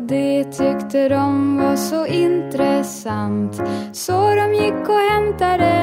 Och det tyckte de var så intressant. Så de gick och hämtade